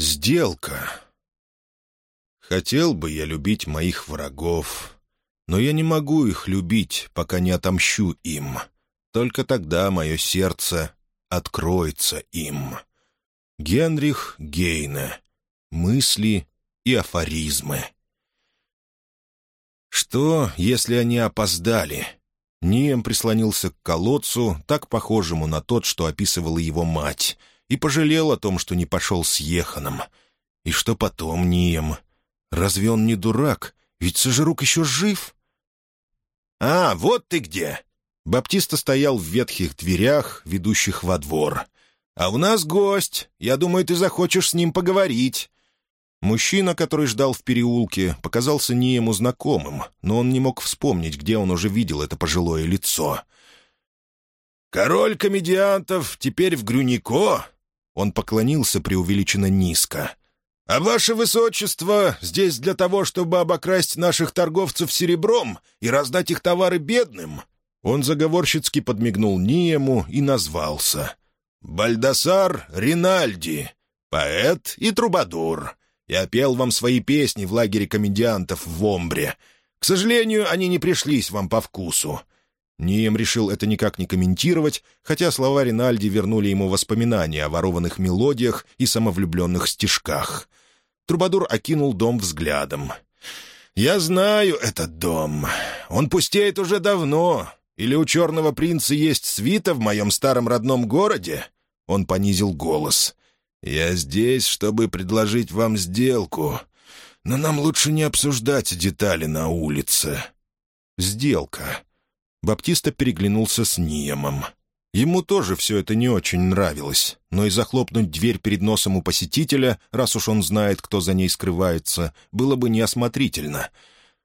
Сделка. Хотел бы я любить моих врагов, но я не могу их любить, пока не отомщу им. Только тогда мое сердце откроется им. Генрих Гейне. Мысли и афоризмы. Что, если они опоздали? Нием прислонился к колодцу, так похожему на тот, что описывала его мать — и пожалел о том, что не пошел с Еханом. И что потом Нием? Разве он не дурак? Ведь Сожирук еще жив. «А, вот ты где!» Баптиста стоял в ветхих дверях, ведущих во двор. «А у нас гость. Я думаю, ты захочешь с ним поговорить». Мужчина, который ждал в переулке, показался не ему знакомым, но он не мог вспомнить, где он уже видел это пожилое лицо. «Король комедиантов теперь в Грюнико?» Он поклонился преувеличенно низко. «А ваше высочество здесь для того, чтобы обокрасть наших торговцев серебром и раздать их товары бедным?» Он заговорщицки подмигнул Ниему и назвался. «Бальдасар Ринальди, поэт и трубадур. Я пел вам свои песни в лагере комедиантов в Омбре. К сожалению, они не пришлись вам по вкусу. Нием решил это никак не комментировать, хотя слова Ринальди вернули ему воспоминания о ворованных мелодиях и самовлюбленных стишках. Трубадур окинул дом взглядом. «Я знаю этот дом. Он пустеет уже давно. Или у черного принца есть свита в моем старом родном городе?» Он понизил голос. «Я здесь, чтобы предложить вам сделку, но нам лучше не обсуждать детали на улице». «Сделка. Баптиста переглянулся с Ниемом. Ему тоже все это не очень нравилось, но и захлопнуть дверь перед носом у посетителя, раз уж он знает, кто за ней скрывается, было бы неосмотрительно.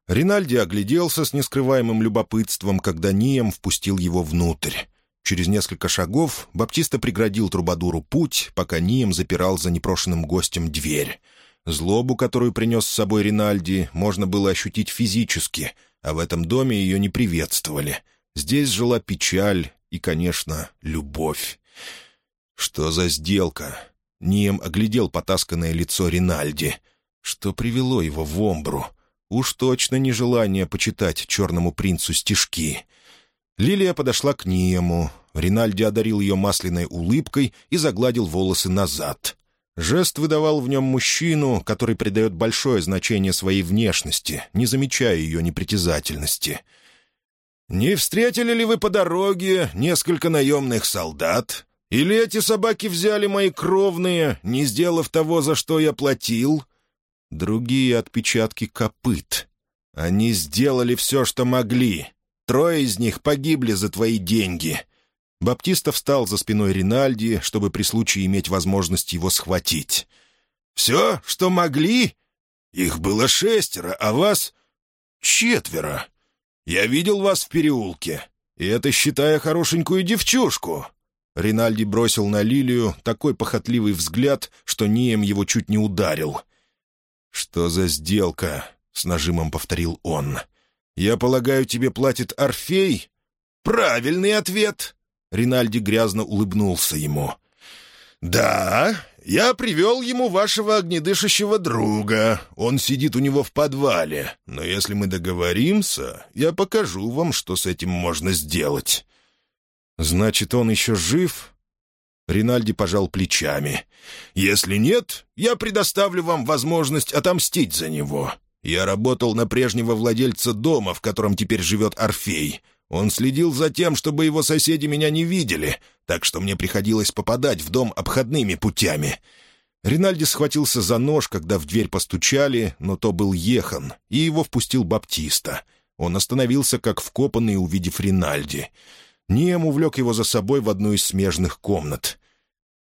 Ринальди огляделся с нескрываемым любопытством, когда Нием впустил его внутрь. Через несколько шагов Баптиста преградил Трубадуру путь, пока Нием запирал за непрошенным гостем дверь. Злобу, которую принес с собой Ринальди, можно было ощутить физически, а в этом доме ее не приветствовали. Здесь жила печаль и, конечно, любовь. Что за сделка? Нием оглядел потасканное лицо Ринальди. Что привело его в Омбру? Уж точно не желание почитать черному принцу стишки. Лилия подошла к Ниему. Ринальди одарил ее масляной улыбкой и загладил волосы назад. Жест выдавал в нем мужчину, который придает большое значение своей внешности, не замечая ее непритязательности. «Не встретили ли вы по дороге несколько наемных солдат? Или эти собаки взяли мои кровные, не сделав того, за что я платил?» Другие отпечатки копыт. Они сделали все, что могли. Трое из них погибли за твои деньги. Баптиста встал за спиной Ринальди, чтобы при случае иметь возможность его схватить. «Все, что могли? Их было шестеро, а вас — четверо. Я видел вас в переулке, и это считая хорошенькую девчушку». Ринальди бросил на Лилию такой похотливый взгляд, что Нием его чуть не ударил. «Что за сделка?» — с нажимом повторил он. «Я полагаю, тебе платит Орфей?» «Правильный ответ!» Ринальди грязно улыбнулся ему. «Да, я привел ему вашего огнедышащего друга. Он сидит у него в подвале. Но если мы договоримся, я покажу вам, что с этим можно сделать». «Значит, он еще жив?» Ринальди пожал плечами. «Если нет, я предоставлю вам возможность отомстить за него. Я работал на прежнего владельца дома, в котором теперь живет Орфей. Он следил за тем, чтобы его соседи меня не видели, так что мне приходилось попадать в дом обходными путями. Ринальди схватился за нож, когда в дверь постучали, но то был Ехан, и его впустил Баптиста. Он остановился, как вкопанный, увидев Ринальди. Нием увлек его за собой в одну из смежных комнат.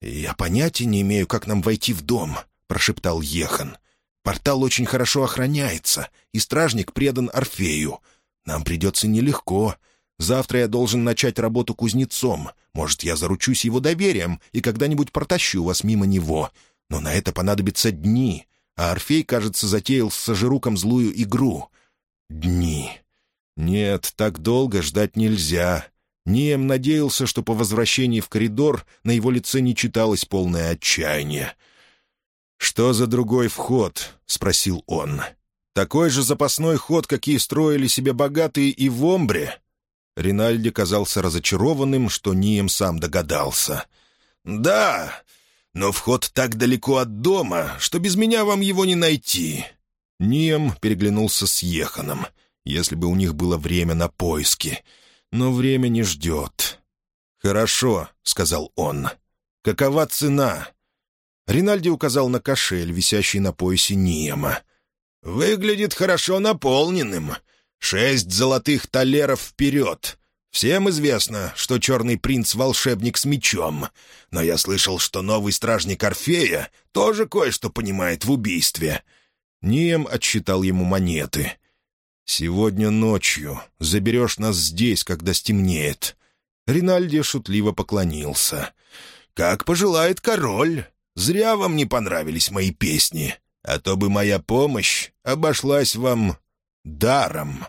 «Я понятия не имею, как нам войти в дом», — прошептал Ехан. «Портал очень хорошо охраняется, и стражник предан Орфею. Нам придется нелегко. Завтра я должен начать работу кузнецом. Может, я заручусь его доверием и когда-нибудь протащу вас мимо него. Но на это понадобятся дни. А Орфей, кажется, затеял с Сажируком злую игру. Дни. Нет, так долго ждать нельзя. Нием надеялся, что по возвращении в коридор на его лице не читалось полное отчаяние. «Что за другой вход?» — спросил он. «Такой же запасной ход, какие строили себе богатые и в Омбре?» Ринальди казался разочарованным, что Нием сам догадался. «Да, но вход так далеко от дома, что без меня вам его не найти». Нием переглянулся с Еханом, если бы у них было время на поиски. Но время не ждет. «Хорошо», — сказал он. «Какова цена?» Ринальди указал на кошель, висящий на поясе Ниема. «Выглядит хорошо наполненным. Шесть золотых талеров вперед. Всем известно, что черный принц — волшебник с мечом. Но я слышал, что новый стражник Орфея тоже кое-что понимает в убийстве». Нием отсчитал ему монеты. «Сегодня ночью. Заберешь нас здесь, когда стемнеет». Ринальди шутливо поклонился. «Как пожелает король. Зря вам не понравились мои песни, а то бы моя помощь обошлась вам даром».